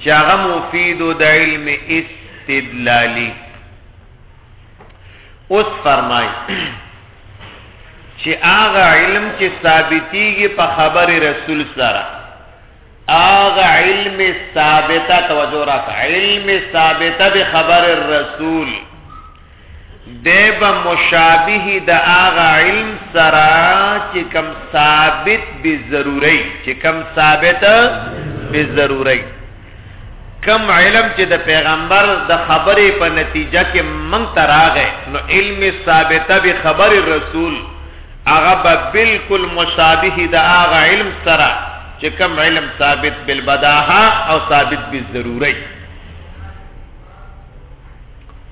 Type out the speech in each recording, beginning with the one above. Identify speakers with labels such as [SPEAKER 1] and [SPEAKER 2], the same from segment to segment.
[SPEAKER 1] چې هغه مفید د علم استدلالی اوس فرمای چې هغه علم چې ثابتيږي په خبر رسول سره هغه علم ثابته توجه راکړه علم ثابته به خبر الرسول دی به مشابه د هغه علم سره چې کم ثابت به ضروري چې کم ثابت به ضروري کم علم چې د پیغمبر د خبرې په نتیجه کې من تراغه نو علم ثابته به خبر رسول هغه به بالکل مشابه د هغه علم سره چې کم علم ثابت بالبداهه او ثابت بالضروري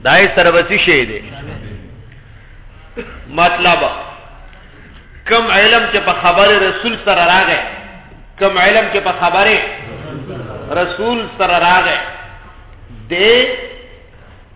[SPEAKER 1] دای سره وسی شي دی مطلب کم علم چې په خبره رسول سره راغی کم علم چې په خبره رسول سره راغی دی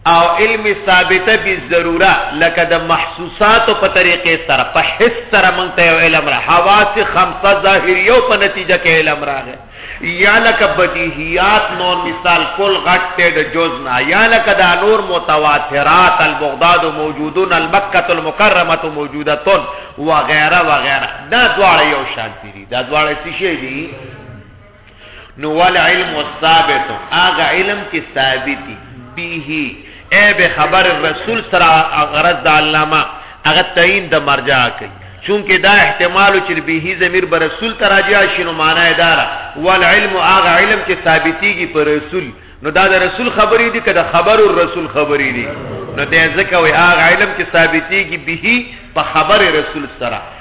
[SPEAKER 1] او علم ثابته به ضروره لکه د محسوسات په طریقې سره په حس سره مونږ ته علم را حواس خمسه ظاهریو په نتیجه کې علم راغی یا لکه بدیهیات نور مثال کل غټ ته د جز نه یا لکه دا نور متواترات البغداد موجودون المکه المکرمه موجودتون وغیرہ وغیرہ دا دواړه یو شان دي دا دواړه څه شي دي نو ول علم ثابت هغه علم کې ثابت دي به اې به خبر رسول سره غرض د علامه هغه تعین د مرجع کوي چونکه دا احتمال چې به ضمیر بر رسول تراجع شنو معنا اداره والعلم هغه علم چې ثابتيږي پر رسول نو دا د رسول خبرې دي کده خبر الرسول خبرې دي نو دا ځکه وي هغه علم چې ثابتيږي به په خبر رسول سره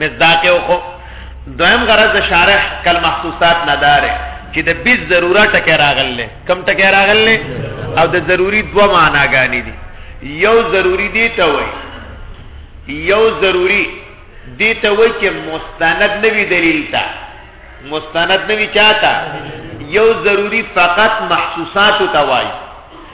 [SPEAKER 1] مصداق یو خو دویم غرض شارح کل محسوسات نداره چې د بیز ضرورت ټکی راغله کم ټکی راغله او د ضروری دوه معناګانی دي یو ضروری دی ته وای یو ضروری دی ته وای چې مستند نوی دلیل تا مستند نوی چاته یو ضروری فقط محسوسات ته وای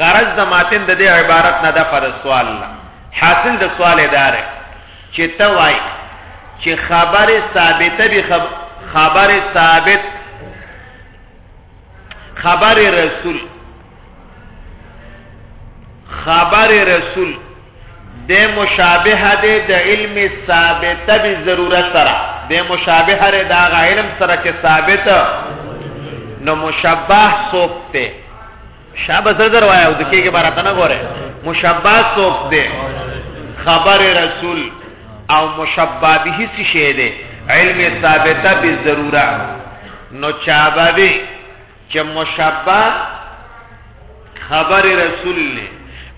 [SPEAKER 1] غرض د ماتن د دې عبارت نه د پر سوال نه حاصل د سوال اداره چې ته وای چې خبره ثابته به خب... خبره ثابت خبر رسول خبر رسول د مشابهه ده د علم ثابته به ضرورت سره د مشابهه ده د علم سره چې ثابته نو مشبه سوکته شابه زړه در وایو د کېږي بار ته نه ګوره مشبہ څوک دی خبر رسول او مشبہ به څه شی دی علم ثابته به ضروره نو چابه دی چې مشبہ خبر رسول نه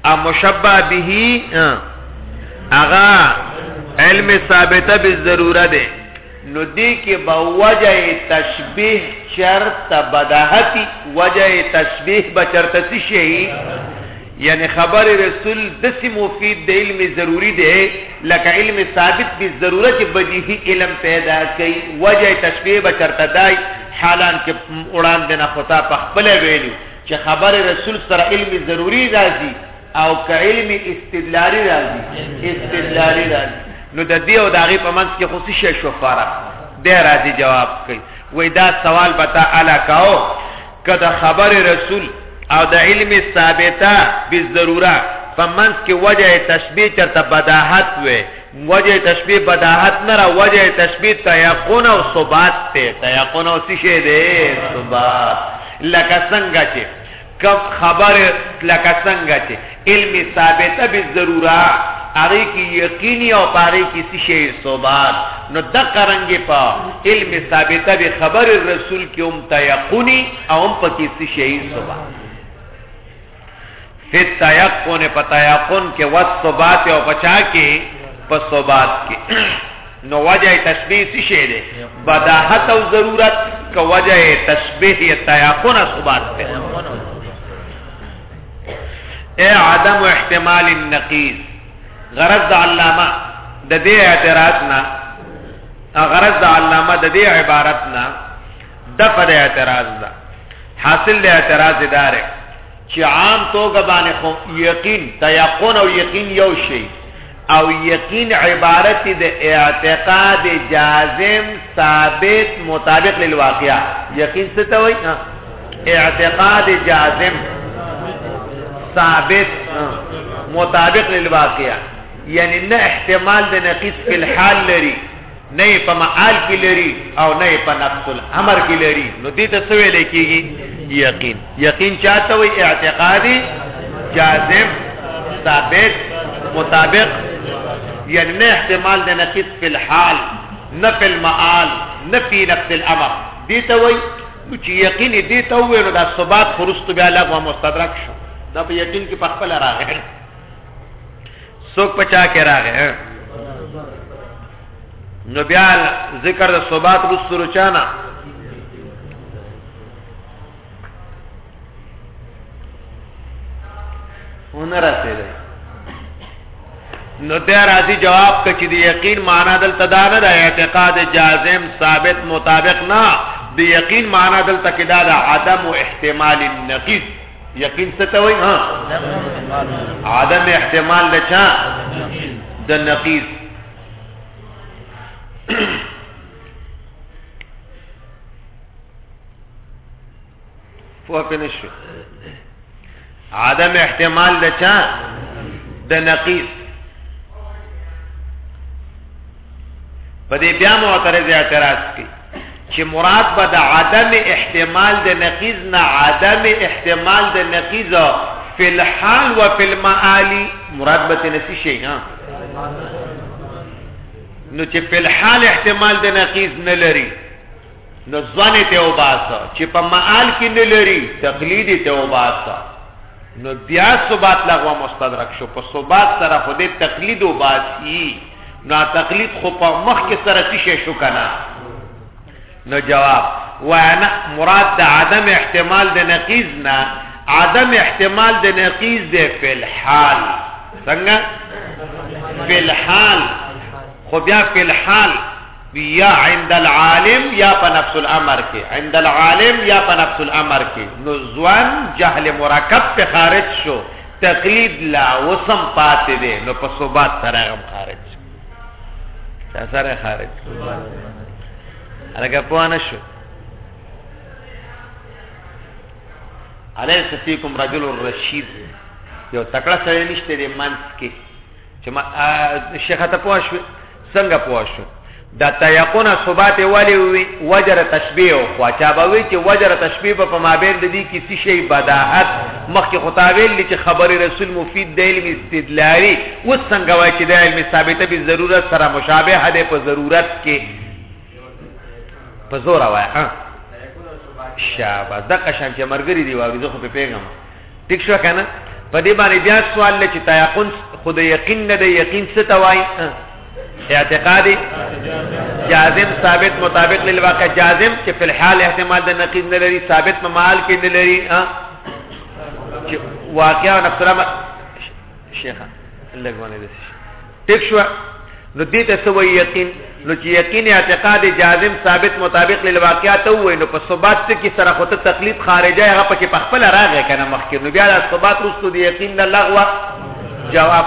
[SPEAKER 1] او مشبہ به اغا علم ثابته به ضروره دی نو دې کې به وجه تشبیه چرته بداهتی وجه تشبیه به چرته څه شي یعنی خبر رسول دسی مفید د علم ضروری دی لکه علم ثابت به ضرورت بدیهی علم پیدا کوي وجه تشبیه به چرته دای حالان کې وړاندې نه خطا په خپل ویلو چې خبر رسول سره علم ضروری راځي او که علم استدلالي راځي استدلالي راځي نو د دې او د هغې په منځ کې خو څه شی شو فرق دی راځي جواب کوي وایي دا سوال به تا اله کاو که د خبر رسول او د علم ثابته بالضروره په منځ کې وجه تشبیه چرته بداحت وي وجه تشبیه بداحت نه را وجه تشبیه تیقن او ثبات ته تیقن او څه شی دی ثبات لکه څنګه چې کوم خبر لکه څنګه چې علم ثابته به ضروره هغه کې یقیني او پاره کې څه شی ثبات نو د قرنګ په علم ثابته به خبر رسول کې هم تيقوني او هم پکې څه شی ثبات فی تیقن په تیقن کې وثبات او بچا کې په ثبات کې نو وجه تشبیه څه شی دی بداحت او ضرورت که وجه تشبیه یا تیاقن اثبات دی اے عدم احتمال النقیز غرض د علامه د دې اعتراض نه غرض د علامه د دې عبارت نه د پر اعتراض ده حاصل د اعتراض اداره چې عام توګه باندې خو یقین تیاقن او یقین یو شی او یقین عبارت د اعتقاد جازم ثابت مطابق للواقع یقین څه ته وایي اعتقاد جازم ثابت مطابق للواقع یعنی نه احتمال د نقیص فی الحال لري نه یې په معال کې لري او نه یې په نفس الامر کې لري نو دې ته څه ویل کېږي یقین یقین چاته وي اعتقادي جازم ثابت مطابق یعنی نه احتمال د نقیص په الحال نه په المعال نه په نفس الامر دې ته وي نو چې یقین دې ته وي نو دا ثبات خرست بیا لغوه مستدرک شو دا په یقین کې په خپل راغلی څوک پچا کې راغې نو بیا ذکر د صبات رسول چانا اون رسیدل نو ته راځي جواب ته چې د یقین معنا دلته دا نه ده اعتقاد جازم ثابت مطابق نه د یقین معنا دلته کې دا د عدم او احتمال النقیض یقین څه ته وایي ها عدم احتمال د چا د نقیض فوق نشو عدم احتمال د چا د نقیض په دې بیا معترض اعتراض کوي چې مراد به د عدم احتمال د نقیز نه عدم احتمال د نقیز فی الحال و فی المعالی مراد به نسی شي ها نو چې فی الحال احتمال د نقیز نه لري نو ځواني ته وباسه چې په معال کې نه لري تقلید ته وباسه نو بیا ثبات لغوه مستدرک شو په ثبات سره خو دې تقلید وباسي نو تقلید خو په مخ کې سره تشه شو کنه نو جواب وانا مراد د عدم احتمال د نقیز نه عدم احتمال د نقیز د فل حال څنګه فل حال خو بیا فل حال یا عند العالم یا په نفس الامر کې عند العالم یا په نفس الامر کې نو ځوان جهل مرکب په خارج شو تقلید لا وسم پاتې دي نو په صوبات سره هم خارج شو چا سره خارج شو هغه په انا شو علیه سفیکم رجل الرشید یو تکړه سره نشته دی منځ کې چې ما شیخه ته پوه شو څنګه پوه شو دا تیقون ثبات ولی وی وجر تشبیه او خواچا به وی چې وجر تشبیه په مابین د دې کې څه شی بداحت مخکې خطاویل چې خبر رسول مفید د علم استدلالی و څنګه وای چې د علم ثابته به ضرورت سره مشابه ده په ضرورت کې په زور وای ها شابه د قشم چې مرګری دی واري زه خو په پیغام ټیک شو کنه په دې باندې بیا سوال لې چې تيقن خود یقین نه دی یقین څه توای اعتقادي جازم ثابت مطابق للواقع جازم چې په الحال احتمال د نقیض نه لري ثابت په مال کې نه لري ها چې واقع او نفسره شیخه لګونه دي ټیک شو نو دې ته سوې یقین نو چې یقین اعتقاد جازم ثابت مطابق للواقعات وې نو په ثبات کې سره خو ته تقلید خارجه هغه پکې په خپل راغې کنه مخکې نو بیا د ثبات رسو دی یقین نه لغوه جواب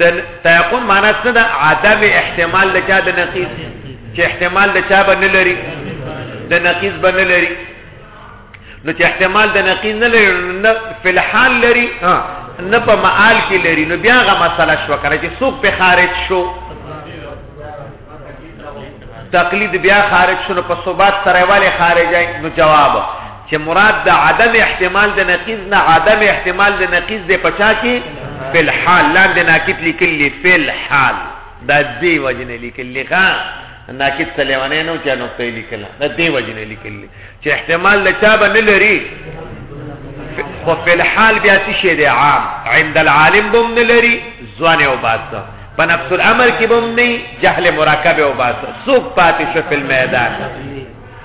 [SPEAKER 1] د تيقن معنا څه ده عدم احتمال لچا د نقیض چې احتمال لچا به نه لري د نقیض به نه لري نو چې احتمال د نقیض نه لري نه په الحال لري نه په معال کې لري نو بیا غو مسله شو کړه چې څوک په خارج شو تقلید بیا خارج شو نو په ثبات سره والے خارج نو جواب چې مراد د عدم احتمال د نقیض نه عدم احتمال د نقیض د پچا کې په الحال لاندې ناکت لیکل په الحال د دې وجنه لیکل لغه ناکت سلیوانه نو چې نو په لیکل د دې وجنه لیکل چې احتمال له چا به نه لري خو په الحال بیا څه شی دی عام عند العالم بم نه لري ځوان او باسه په نفس الامر کې بم نه جهل مرکب او باسه سوق پاتې شو په میدان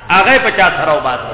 [SPEAKER 1] هغه 50 سره او باسه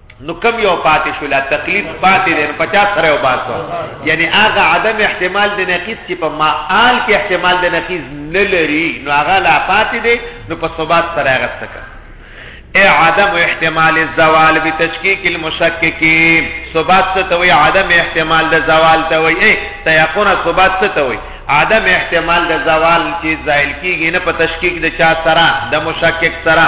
[SPEAKER 1] نو کم یو پاتې شو لا تقلید پاتې دی نو په چا سره وباسو یعنی هغه عدم احتمال د نقیض چې په معال کې احتمال د نقیض نه لري نو هغه لا پاتې دی نو په ثبات سره هغه څه اے عدم احتمال الزوال بتشکیک المشککین ثبات څه ته وی عدم احتمال د زوال ته وی اے تیقن ثبات څه ته وی عدم احتمال د زوال چې زائل کیږي نه په تشکیک د چا سره د مشکک سره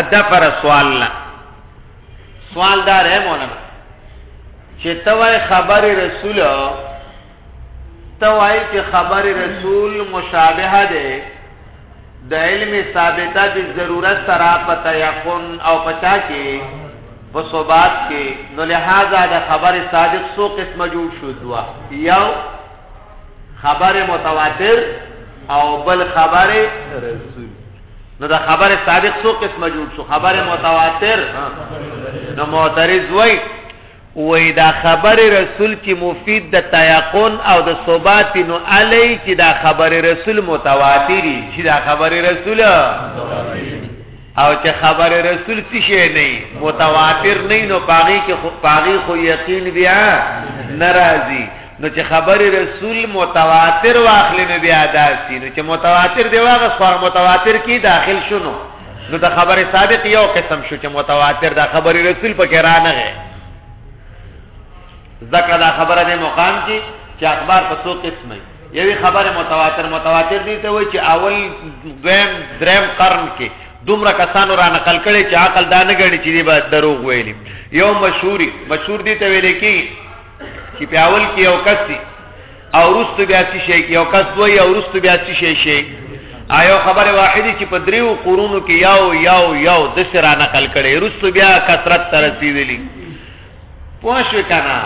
[SPEAKER 1] ادا پر سوال نه سوال دار ہے مولانا چې توای خبر رسول توای چې خبر رسول مشابهه ده د علم ثابته د ضرورت سره په تيقن او پچا کې په صوبات کې نو لہذا د خبر صادق سو قسم جوړ شو دوا یو خبر متواتر او بل خبر رسول نو دا خبر صادق سو قسمه جوړ سو خبر متواتر نو معترض وای وای دا خبر رسول چې مفید د تیقن او د ثبات نو علی چې دا خبر رسول متواتری چې دا خبر رسول او چې خبر رسول څه شی نه متواتر نه نو پاغي کې خو پاغي خو یقین بیا ناراضي نو چې خبر رسول متواتر واخلې نو بیا داسي نو چې متواتر دی واغه خو متواتر کې داخل شونو نو د خبره صادق یو قسم شو چې متواتر دا خبر رسول پکې را نه غي ذکر دا خبره د مقام کې چې اخبار په څو قسمه یوی خبره متواتر متواتر دي ته وای چې اول دویم دریم قرن کې دومره کسانو را نقل کړي چې عقل دا نه غړي چې دی به دروغ ویلي یو مشهوري مشهور دي ته ویل کې چې په اول کې یو کس دی او رستو بیا څه شي یو کس دوی او رستو بیا څه شي شي آیو خبر واحد چې په دریو قرونو کې یاو یاو یاو د سره نقل کړي رستو بیا کثرت تر رسیدلی پوښ کنا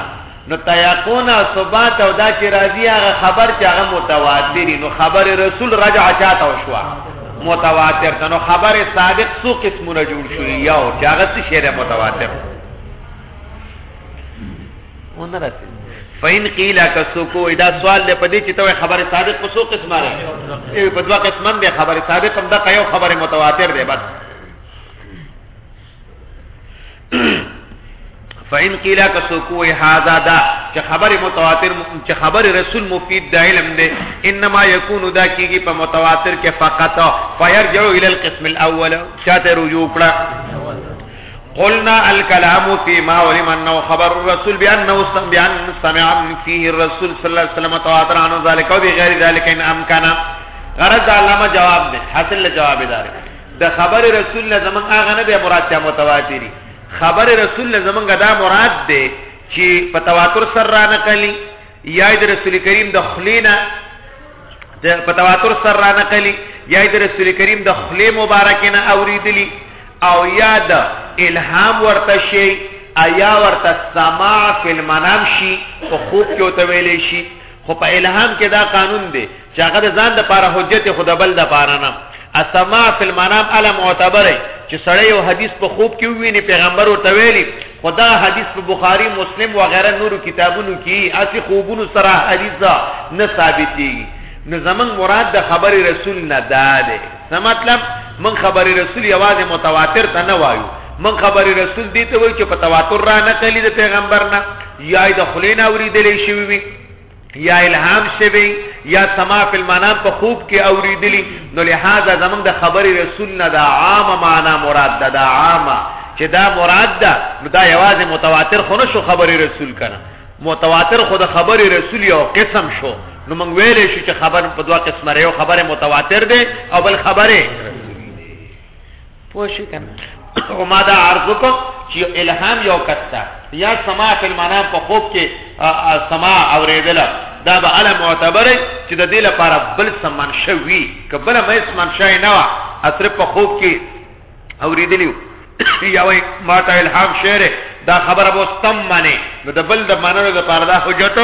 [SPEAKER 1] نو تیقون او ثبات او دا چې راضی هغه خبر چې هغه متواتر نو خبر رسول رجع چاته وشو متواتر ته نو خبر صادق څو قسمونه جوړ شوی یاو چې هغه څه شی متواتر مونږ نه راځي فین قیل کسوکو دا سوال له پدې چې ته خبره صادق په څو قسمه ده ای په دوا قسمه ده خبره صادق هم ده یو خبره متواتر ده بس فین قیل کسوکو هاذا دا چې خبره متواتر چې خبره رسول مفید ده علم ده انما یکون دا کیږي په متواتر کې فقط فیرجع الی القسم الاول چاته رجوع کړه قلنا الكلام فيما ولم انه خبر الرسول بانه بان سمع فيه الرسول صلى الله عليه وسلم تواتر عنه ذلك وبغير ذلك ان امكن غرض علامه جواب ده حاصل له جواب دار ده خبر رسول الله زمون هغه نه ده مراد ته متواتری خبر رسول الله زمون غدا مراد ده چې په تواتر سره نه کلی یا د رسول کریم د خلینا په تواتر سره را نقلی یا د رسول کریم د خلی مبارکینه اوریدلی او یا د الهام ورته شي ایا ورته سماع فی المنام شي په خوب کې وتویلې شي خو په الهام کې دا قانون دی چې هغه د ځان د پاره حجت خو د بل د پاره نه السماع فی المنام الا معتبر چې سړی یو حدیث په خوب کې وویني پیغمبر ورته ویلي خدا حدیث په بخاری مسلم و غیره نورو کتابونو کې اسی خوبونو سره حدیث نه ثابتي نو زمنګ مراد د خبر رسول نه داله څه مطلب من خبر رسول یوازې متواتر ته نه وایو من خبر رسول دي ته وایي چې په تواتر را نه کلی د پیغمبر نه یا د خلینا اوریدلې شوی وي یا الهام شوی یا سما فی المنام په خوب کې اوریدلی نو لہذا زمونږ د خبرې رسول نه دا عام معنا مراد ده دا عام چې دا مراد ده نو دا یوازې متواتر خو نه شو خبرې رسول کنه متواتر خو د خبرې رسول یو قسم شو نو موږ ویلې شو چې خبر په دوه قسمه یو خبره متواتر ده او بل خبره پوه شو کنه او ما دا عرض وکړ چې الهام یو کس ته یا سما په معنا په خوب کې سما اوریدله دا به اله معتبره چې د دې لپاره بل سمن شوی کبل مې سمن شای نه وا اثر په خوب کې اوریدلیو یا وای ما ته الهام شعر دا خبره به تم معنی نو د بل د معنی لپاره دا حجت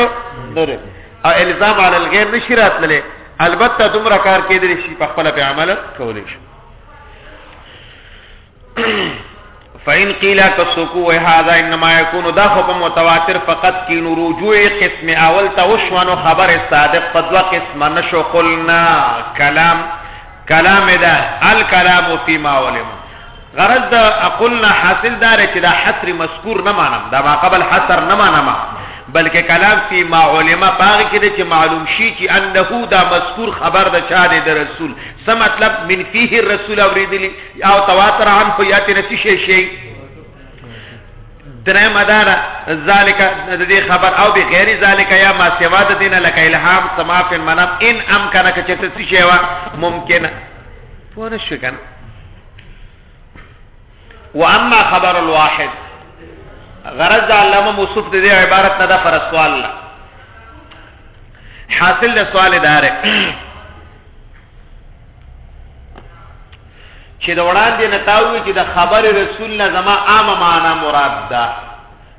[SPEAKER 1] نه او الزام علی الغیر نشرات لله البته دومره کار کېدلی شي په خپل په عمل کولای شي فإن قيل كسوكو هذا انما يكون دا حكم متواتر فقط کی نو رجوع قسم اول ته وشوانو خبر صادق په دوا قسم نشو قلنا کلام کلام دا الکلام فيما ولم غرض دا قلنا حاصل دار چې دا حصر مذکور نه مانم دا ما قبل حصر نه مانم بلکې کلام فی ما علماء باغ کې چې معلوم شي چې انه دا مذکور خبر د چا دی د رسول څه مطلب من فيه الرسول اوریدلی او تواتر عنه یاتي نسی شي شي درې مدار ذالک د دې خبر او به غیر ذالک یا ما سوا د دین لک الهام سما فی المنام ان امکان ک چته سی شی وا ممکن پوه شو کنه واما خبر الواحد غرض علامه موصف دې عبارت نه دا فرسوال الله حاصل د سوال دار چې د وړاندې نتاوي چې د خبر رسول نه زما عامه معنا مراد ده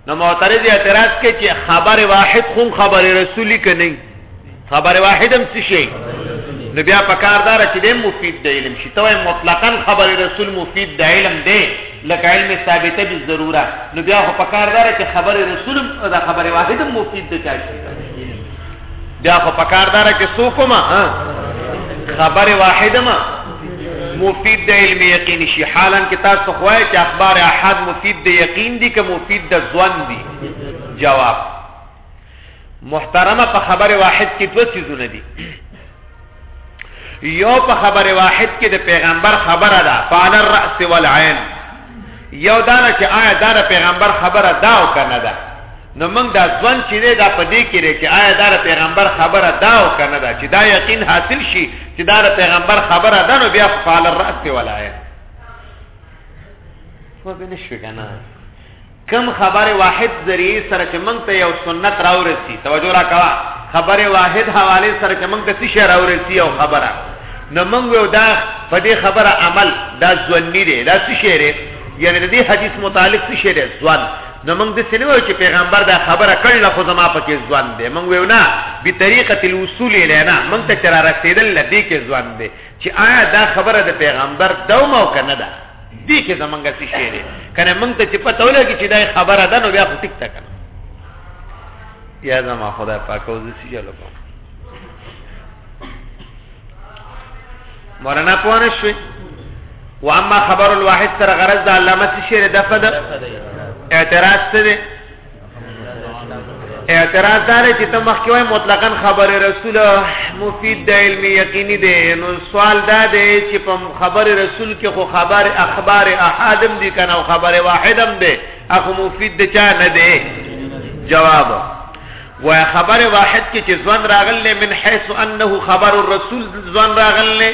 [SPEAKER 1] نو معترض اعتراض کوي چې خبر واحد خون خبر رسولي کني خبر واحد هم څه شي نو بیا پکاردار چې د مفید د علم شي توه مطلقاً خبر رسول مفید د علم دی لکه علم ثابته به ضروره نو بیا خو پکاردار چې خبر رسول او د خبر واحد مفید د چا شي بیا خو پکاردار کې سوکو ما خبر واحده ما مفید د علم یقین شي حالا کې تاسو خوای چې اخبار احد مفید د یقین دي که مفید د ځوان دي جواب محترمه په خبر واحد کې دوه چیزونه دي یو په خبر واحد کې د پیغمبر خبره ده فعل الراس والعين یو دا چې آیا دا د پیغمبر خبره ده او کنه ده نو موږ دا ځوان چې دا په دې کې لري چې آیا دا د پیغمبر خبره ده او کنه ده چې دا یقین حاصل شي چې دا د پیغمبر خبره ده نو بیا فعل الراس والعين خو به نشوي کنه کوم خبر واحد ذریعه سره چې موږ ته یو سنت راورسی توجه را کوا خبر واحد حواله سره چې موږ ته څه شی راورسی او خبره نو موږ یو دا په دې خبره عمل دا ځونی دی دا څه شی دی یعنی دې حدیث متعلق څه شی دی ځوان نو موږ د سینو چې پیغمبر دا خبره کړل خو زما پکې ځوان دی موږ ویو نه به طریقه الوصول الینا موږ ته چر رسیدل لدی کې ځوان دی چې آیا دا خبره د پیغمبر دوم او کنه ده دې کې زمونږ څه شی دی کنه مونږ ته چې پته ولګي چې دا خبره ده نو بیا خو ټیک تا کنه یا زما خدای پاک او زسی جلو کوم مولانا پوانه شوي و اما خبر الواحد سره غرض د علامه شیر دفد اعتراض څه دی اعتراض دار چې ته مخکې وای مطلقاً خبر رسول مفید د علم یقیني دی نو سوال دا دی چې په خبر رسول کې خو خبر اخبار احادم دي کنه او خبر واحدم دی اخو مفید د چا نه دی جواب و خبر واحد کې چې ځوان راغله من حيث انه خبر الرسول ځوان راغله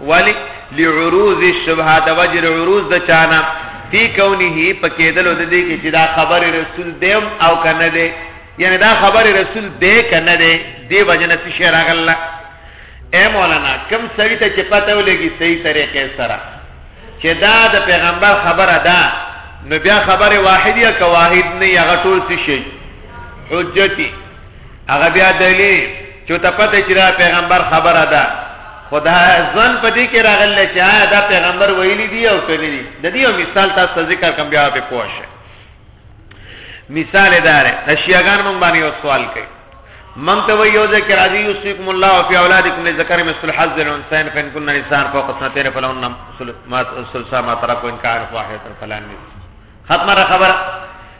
[SPEAKER 1] ولی لعروض الشبهه د وجر عروض د چانه فی کونه په کېدلو د دې کې چې دا خبر رسول دیم او کنه دی یعنی دا خبر رسول دی کنه دی دی وجنه څه شی راغله اے مولانا کم سوي ته چې پته ولګي صحیح طریقې سره چې دا د پیغمبر خبره ده نو بیا خبره واحد یا کواحد نه یا غټول څه شي حجتی هغه بیا دلی چې ته پته چې دا پیغمبر خبره ده خدا ځن په دې کې راغله چې آیا دا پیغمبر ویلی دی او څه دی د دې یو مثال تاسو ذکر کوم بیا په پوه شئ مثال دار اشیاغان مونږ باندې یو سوال کوي من ته وی یو ذکر راضی یوسیکم الله او فی اولادکم لذکر مثل حظ الانثین فان کن نسان فوق سنتین فلهن ما ثلث ما ترك ان كان واحد فلان ختمه خبر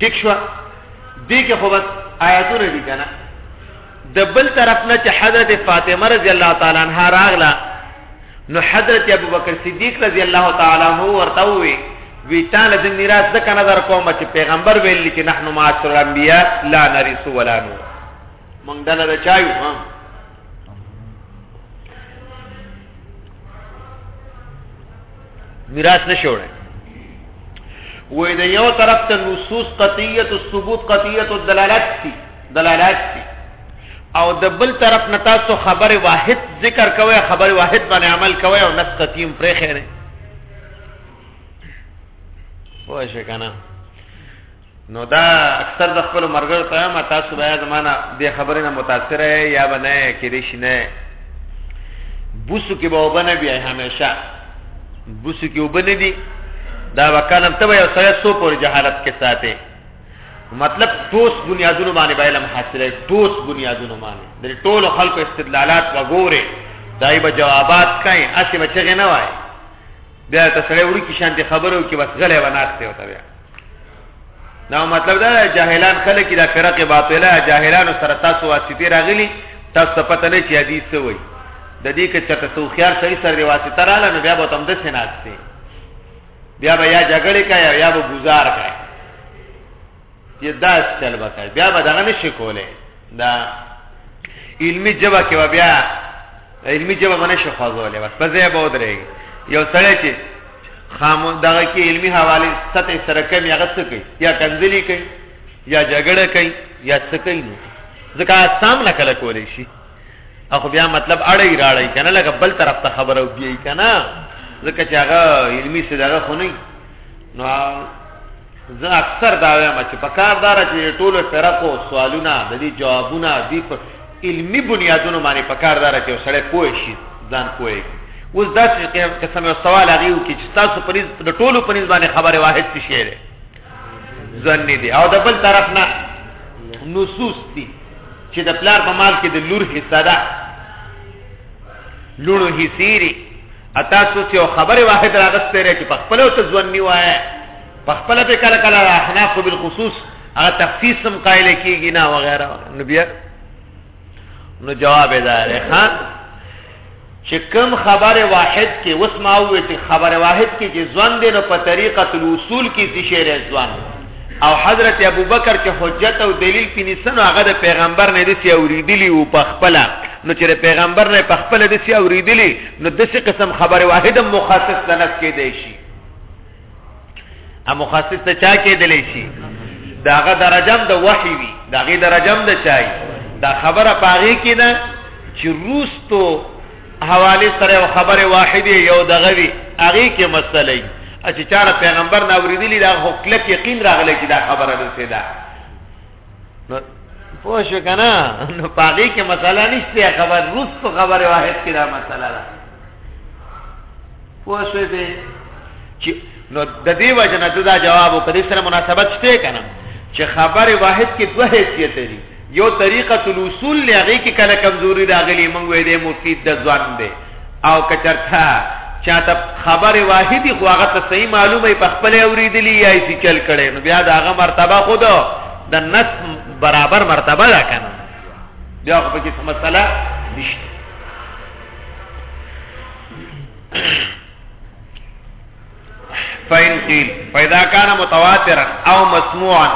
[SPEAKER 1] ټیک شو دې کې خو بس آیاتونه دي کنه د بل طرف نه چې حضرت فاطمه رضی الله تعالی عنها راغله نو حضرت ابوبکر صدیق رضی الله تعالی عنہ ورته وی وی تعالی د میراث د کنه در کوم چې پیغمبر ویل چې نحنو معاشر الانبیاء لا نرث ولا نور مونږ ډله د چا یو ها میراث نشي وړی وې د یو طرف ته نصوص قطعیت الثبوت قطعیت الدلالات دي دلالات دي او د بل طرف نه تاسو خبر واحد ذکر کوي خبر واحد باندې عمل کوي او نس قطعیم پرې خیره وای شي کنه نو دا اکثر د خپل مرګر ته ما تاسو بیا زمانہ د خبرې نه متاثر یې یا بنه کې دې شنه بوسو کې به وبنه بیا همیشه بوسو کې وبنه دي دا وکانم ته یو سره سو پر جهالت کې ساته مطلب ټوس بنیادونو باندې به علم حاصله ټوس بنیادونو باندې د ټولو خلکو استدلالات وګوره دای به جوابات کای اسی بچی نه وای بیا ته سره وړي کې شانتي خبرو کې بس غلې وناسته وته بیا نو مطلب دا جاهلان خلک دا فرق باطله جاهلان سره تاسو واسطه راغلی تاسو پته نه چي حدیث څه وای د دې کې چې تاسو خيار صحیح سره دی واسطه رااله نو بیا به تم د سيناسته بیا به یا جګړه کوي یا به گزار کوي چې دا چل وکړي بیا به دغه نشي کوله دا علمي جواب کې بیا علمي جواب باندې شو خوځولې بس په ځای به ودرېږي یو سړی چې خامو دغه کې علمي حواله ستې سره کمی هغه څه کوي یا کنځلي کوي یا جګړه کوي یا څه کوي نو ځکه سام نه کله کولی شي اخو بیا مطلب اړې راړې کنه لکه بل طرف ته خبره وبېي کنه ځکه چې هغه علمي څه دغه خو نه نو زه اکثر دا وایم چې په کار دار چې ټولو فرقو سوالونه د دې جوابونه دی په علمی بنیادونو باندې په کار دار چې سړی پوه شي ځان پوهه اوس دا چې قسم یو سوال هغه یو کې چې تاسو پریز د ټولو پریز باندې خبره واحد څه شی ده ځن دي او د بل طرف نه نصوص دي چې د پلار په مال کې د لور حصہ ده لونو حصيري اتا سوچ یو خبر واحد راغسته لري چې په خپل او تزون نیو آئے په خپل به کله کله احناف بالخصوص هغه تخصیص هم قائل کیږي نه وغیرہ نو بیا نو جواب دا لري خان چې کم خبر واحد کې وس ما وې چې خبر واحد کې چې ځوان دې نو په طریقه الوصول کې چې شعر ځوان او حضرت ابو بکر چې حجت او دلیل کې نسنو هغه د پیغمبر نه دي چې اوریدلی او په خپل نو چې پیغمبر نه په خپل دي چې اوریدلی نو دسی قسم خبر واحد مخصص د نس کې دی شي ا مخصص ته چا کې دی شي داغه درجم د وحي وي داغه درجم د چای دا خبره پاغي کې نه چې روستو حواله سره او خبر واحد یو دغه وی هغه کې مسلې چې چاره پیغمبر ناوریدلی دا خو کلک یقین راغلی چې دا خبره ده سیده نو پوه شو که نه نو په هغې کې مسله نشته خبر وروستو خبرې واحد کې دا مسله ده پوه شوې دی چې نو د دې وجه نه دا جواب او کدي سره مناسبت شته کنه چې خبر واحد کې دوه حیثیت لري یو طریقه الاصول لغې کې کله کمزوري راغلي مونږ وې دې مفید د ځوان دی او کچرتا چاته خبر واحدی خو هغه ته صحیح معلومه په خپل اوریدلی یا یې چل کړي نو بیا دا هغه مرتبه خود د نس برابر مرتبه ده کنه بیا خو په کې مسله نشته فإن قيل فإذا كان متواترا أو مسموعا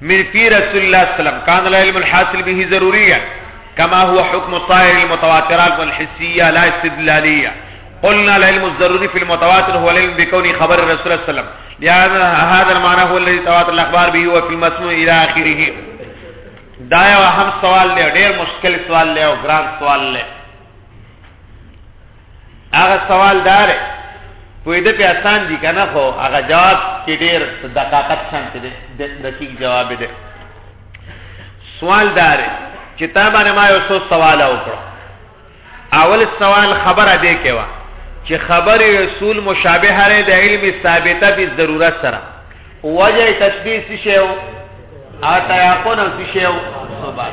[SPEAKER 1] من في رسول الله صلى الله عليه وسلم كان العلم الحاصل به ضروريا كما هو حكم صائر المتواترات والحسية لا استدلالية قلنا العلم الضروري في المتواتر هو العلم بكون خبر الرسول صلى الله عليه وسلم لأن هذا المعنى هو الذي تواتر الأخبار به وفي المسموع إلى آخره دا وهم سوال دی ډیر مشكل سوال دی وغران سوال دی هغه سوال دار کوی د په آسان دي کنه خو هغه جواب کې ډېر دقاقت شانته دي دقیق جواب دي سوال دار چې تا باندې ما یو څو سوال وکړو اول سوال خبره دی کې وا چې خبر رسول مشابه هره د علم ثابته به ضرورت سره وجه تشبیه څه شی او تیاقون څه شی او سبحان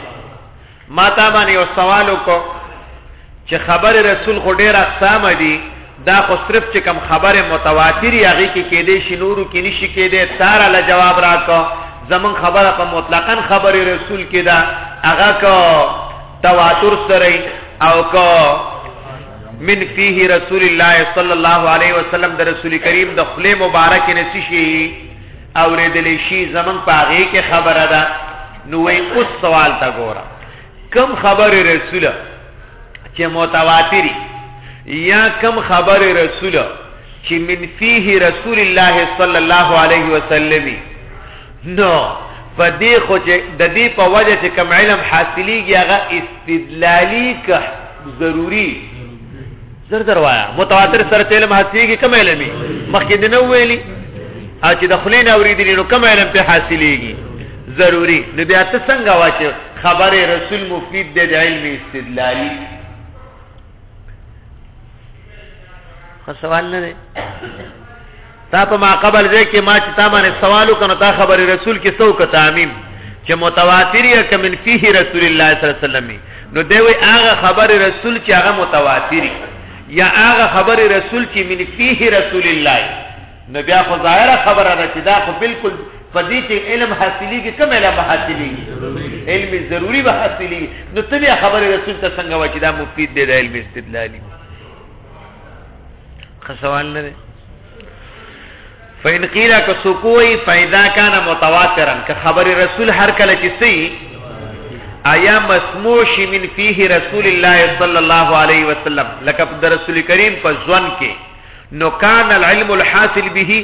[SPEAKER 1] ما تا باندې یو سوال وکړو چې خبر رسول خو ډیر اقسام دي دا خو صرف چې کم خبر متواتر یغی کې کې دې شي نورو کې نشي کې دې تار له جواب راکو زمون خبره په مطلقاً خبر رسول کې دا هغه کو تواتر سره او کو من فيه رسول الله صلی الله علیه وسلم د رسول کریم د خله مبارک نشي اوریدل شي زمون پاغه کې خبره ده نو وای اوس سوال تا ګوره کم خبر رسوله چې متواتری یا کم خبر رسوله چې من فيه رسول الله صلی الله علیه وسلم نو په دې خو چې د دې په وجه چې کم علم حاصلېږي هغه استدلالي که ضروری زر زر وایا متواتر سره ته علم حاصلېږي کوم علمي مخکې دې نه ویلي او چې د خلې نه اورېدلې نو کوم علم په حاصلېږي ضروری نو بیا ته څنګه واچې خبره رسول مفید دې د علم استدلالي خو سوال نه دی تا په ما قبل ځای کې ما چې تا باندې سوال وکړ نو تا خبرې رسول کې څه وکړه تعمیم چې متواتر یا که من فيه رسول الله صلی الله علیه وسلم نو دی وی هغه خبرې رسول چې هغه متواتر یا هغه خبرې رسول چې من فيه رسول الله نو بیا خو ظاهره خبره ده چې دا خو بالکل په دې چې علم حاصلېږي کوم علم به حاصلېږي علم ضروری به حاصلېږي نو ته بیا خبرې رسول ته څنګه وای چې دا مفید دی د علم استدلالي خسوال نه فین قیل که سکوی فیدا کان متواترا که خبر رسول هر کله چې سی آیا مسموع شي من فيه رسول الله صلی الله علیه وسلم لکه د رسول کریم په ځوان کې نو کان العلم الحاصل به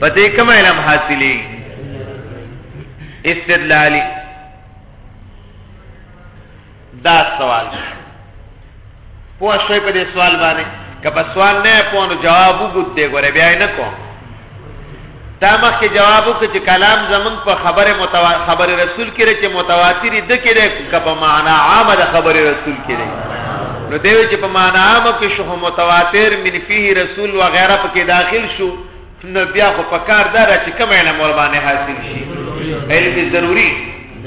[SPEAKER 1] په دې کوم علم حاصلې استدلالي دا سوال پوه شوي په دې سوال باندې که په سوال نه پوه نو جواب وګورئ ګوره بیا نه کوم دا مخکې جواب وکړي چې کلام زمون په خبره متوا خبر رسول کې چې متواتر دي کې ده کبه معنا عامه خبر رسول کې ده نو دیوی چې په معنا عامه کې شو متواتر من فيه رسول و غیره په کې داخل شو نو بیا خو په کار دار چې کوم علم ور باندې حاصل شي علم ضروری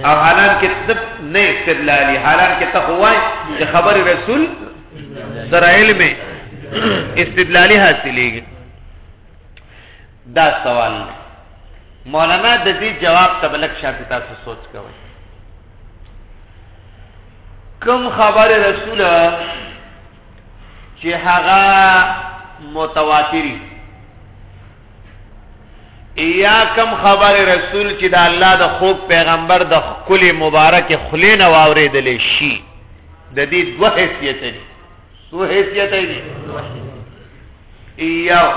[SPEAKER 1] او حالان کې تب نه استدلالي حالان کې تخوای چې خبر رسول سره علم استدلالي حاصلېږي دا سوال دی مولانا د دې جواب ته بلک شاته تاسو سوچ کوئ کوم خبر رسول چې هغه متواتری یا کم خبر رسول چې د الله د خوب پیغمبر د خپل مبارک خلی نه واورېدل شي د دې دوه حیثیت دي سو حیثیت دي یو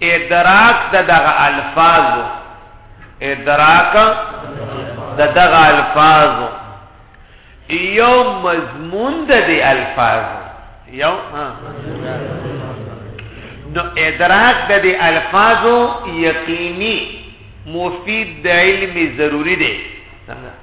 [SPEAKER 1] ادراک د دغه الفاظ ادراک د دغه الفاظ یو مضمون د دې الفاظ یو نو ادراک د دې الفاظو یقیني مفید د علم ضروری دی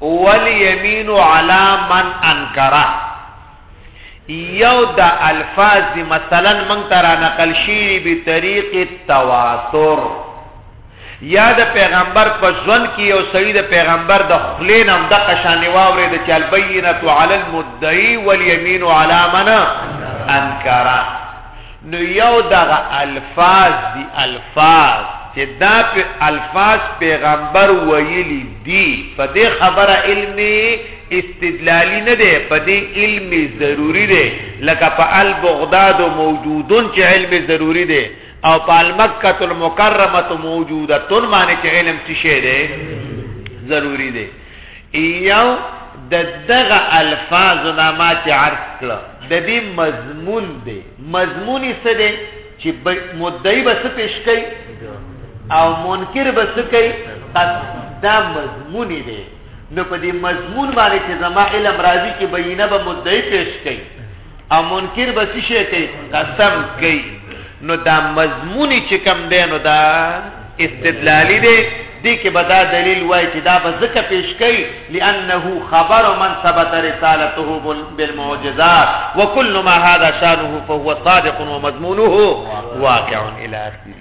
[SPEAKER 1] والیمین علی من انکره یو د الفاظ مثلا من ترا نقل شیری به طریق التواتر یا د پیغمبر په ځون کې یو سړی د پیغمبر د خلین هم د قشانې واورې د چل بینت علی المدعی والیمین علی من انکره نو یو دغه الفاظ دی الفاظ چې دا په الفاظ پیغمبر ویلی دی په دې خبره علمي استدلالی نه دی په دې علم ضروری دی لکه په البغداد موجودون چې علم ضروری دی او په المکه المکرمه موجودتون معنی چې علم څه شی دی ضروری دی یو د دغه الفاظو نه ما چې عرض کړه د دې مضمون دی مضمون یې څه دی چې مدعی به څه پیش کوي او منکر به څه کوي دا مضمون دی نو په دې مضمون باندې چې زما علم راځي چې بینه به مدعی پیش کوي او منکر به څه شي کوي قسم کوي نو دا مضمونی چې کم دی نو دا استدلالی دی دې کې به دا دلیل وای چې دا به ځکه پیش کوي لانه خبر من ثبت رسالته بالمعجزات وكل ما هذا شانه فهو صادق ومضمونه واقع الى اخره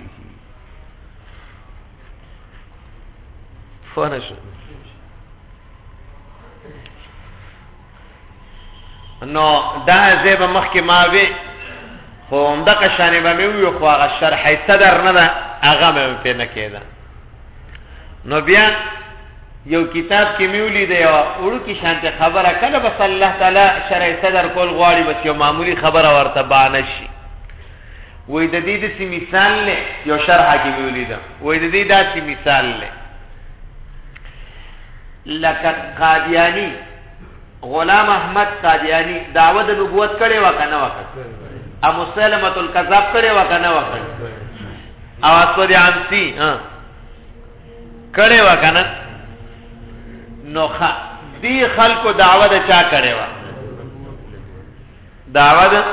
[SPEAKER 1] فنشو نو دا زه به مخکې ما وی خو همدغه شانې به مې وي خو هغه شرح صدر نه ده هغه مې پې نه کېده نو بیا یو کتاب کې مې ولیده یو وړوکي شانته خبره کله بس الله تعالی شرح صدر کول غواړي بس یو معمولی خبره ورته بانه شي وې د دې د مثال له یو شرح کې مې ولیده وې د دې داسې مثال له لکه قادیانی غلام احمد قادیانی دعوه د نبوت کړي وکنه وکړ ا مسلمه الکذاب کړي وکنه وکړ او اسود انسی ها کړي وکنه نوخه دی خلکو دعوه د چا کړي وکړ دعوه ده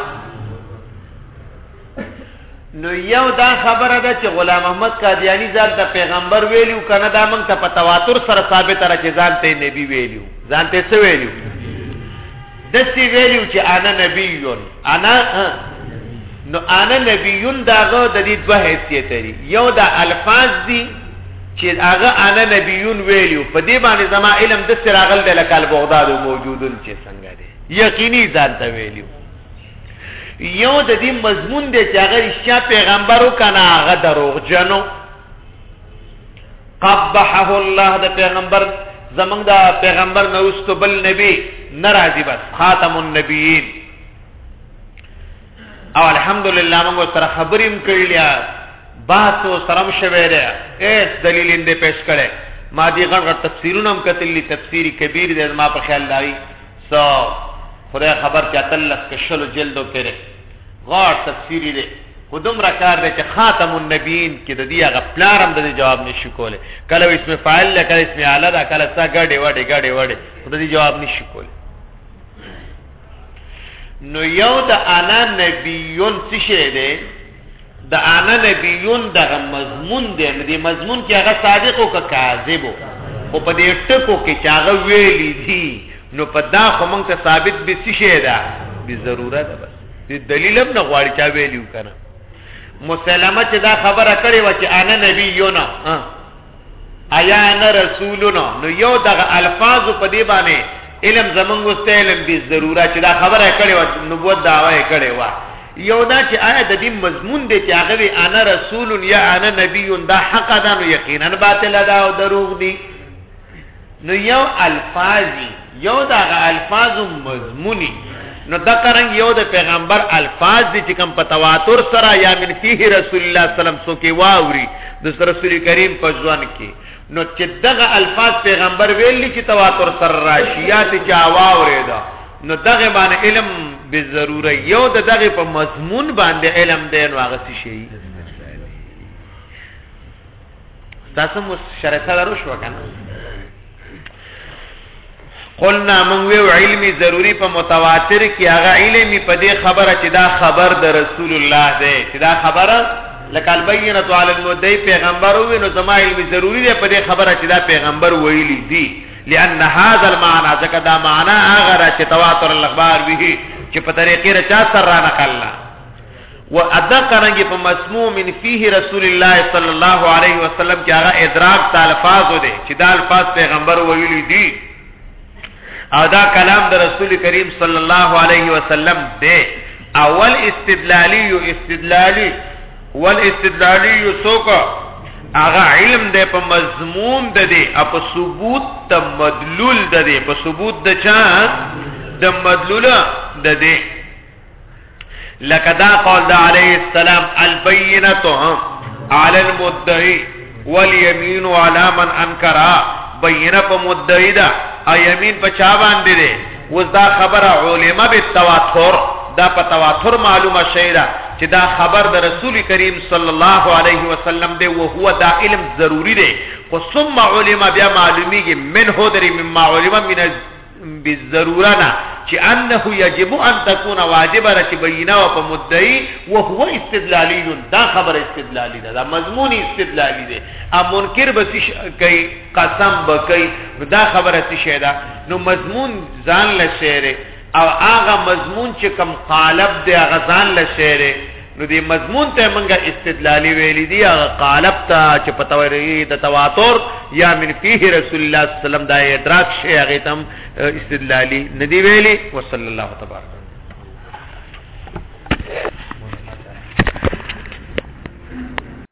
[SPEAKER 1] نو یو دا خبره ده چې غلام محمد قادیانی ځان ته پیغمبر ویلو کنه دا موږ ته په تواتر سره ثابت را چې ځان ته نبی ویلو ځان ته څه ویلو د سی ویلو چې انا نبیون انا نو انا نبیون داغه د دې دوه حیثیت لري یو دا الفاظ دي چې هغه انا نبیون ویلو په دې باندې زما علم د سراغل د لکال بغداد موجودن چې څنګه یقیني ځان ته ویلو یو د دې مضمون دی چې هغه رښتیا پیغمبر وکنه هغه دروغ جنو قبحه الله د پیغمبر زمنګ دا پیغمبر نوستو بل نبی ناراضي بس خاتم النبیین او الحمدلله موږ سره خبرې هم کړلیا باسو سرم شوه دی ایس دلیل دې پیش کړي ما دي غړ غړ تفسیرونه هم کتلې تفسیری کبیر دې ما په خیال لای سو خدای خبر چې اتلس کې شلو جلدو پرې غاړ تفسیری دی خو دومره کار دی چې خاتم النبیین کې د دې هغه پلار هم د جواب نشي کولی کله اسم فاعل ده کله اسم اعلی ده کله څه ګډې وډې ګډې وډې خو د دې جواب نشي کولی نو یو د انا نبیون څه شی دی د انا نبیون دغه مضمون دی نو دې مضمون کې هغه صادق او که کاذب او په دې ټکو کې چې هغه ویلي دي نو په دا خو مونږ ته ثابت به څه شي ده به ضرورت ده بس دې دلیل هم نه غواړي چا ویلیو کنه مسلمه چې دا خبره کړې و چې انا نبیون ها ایا نه رسولنا نو یو دغه الفاظ په دی باندې علم زمنګ واست علم به ضروره چې دا خبره کړي و نبوت دعوه کړي و یو دا چې آیا د دې مضمون دی چې هغه انا رسول یا انا نبی دا حق ده نو یقینا باطل ده او دروغ دی نو یو الفاظی یو دغه الفاظ مضمونی نو دا قرنګ یو د پیغمبر الفاظ دي چې کم په تواتر سره یا من فيه رسول الله صلی الله علیه وسلم سو کې واوري د رسول کریم په ځوان کې نو چې دغه الفاظ پیغمبر ویلي چې تواتر سره راشي یا چې چا واوري دا نو دغه باندې علم به ضروري یو د دغه په مضمون باندې علم دی نو هغه شي تاسو مو شرع سره روشو کنه قلنا من ویو علمی ضروری په متواتر کې هغه علمی په دې خبره چې دا خبر د رسول الله دی چې دا خبره لکه البینه علی المدعی پیغمبر وی نو زما علمی ضروری دی په دې خبره چې دا پیغمبر ویلی دی لأن هذا المعنى ځکه دا معنا هغه چې تواتر الاخبار به چې په طریقې را چا سره نقلنا و ادق رنګ په مسموع من فيه رسول الله صلی الله علیه وسلم کې هغه ادراک د الفاظ دی چې دا الفاظ پیغمبر ویلي دي او دا کلام د رسول کریم صلی الله علیه وسلم دی اول استدلالی یو استدلالی ول استدلالی یو څوک هغه علم دی په مضمون د دی او په ثبوت ته مدلول د دی په ثبوت د چا د مدلول د دی لکه دا قول دا علیه السلام البینتو هم علی المدعی والیمین علی من انکرا بینه په مدعی دا او یمین په چا باندې دی اوس دا خبره علماء به تواتر دا په تواتر معلومه شی ده چې دا خبر د رسول کریم صلی الله علیه وسلم دی او هو دا علم ضروری دی خو ثم علماء بیا معلومیږي منه درې مما علماء من بالضروره نه چې انه یجب ان تكون واجبه را چې بینه او په مدعی او هو استدلالی دا خبر استدلالی ده دا مضمون استدلالی ده ا منکر به کوي قسم به کوي دا خبره څه شه ده نو مضمون ځان له شعر او هغه مضمون چې کم قالب دی هغه ځان له شعر نو دی مضمون ته منګه استدلالی ویلی دی هغه قالب ته چې په توری د تواتر یا من فيه رسول الله صلی الله علیه وسلم دا ادراک شی هغه تم استدلالی ندی ویلی وصلی الله تبارک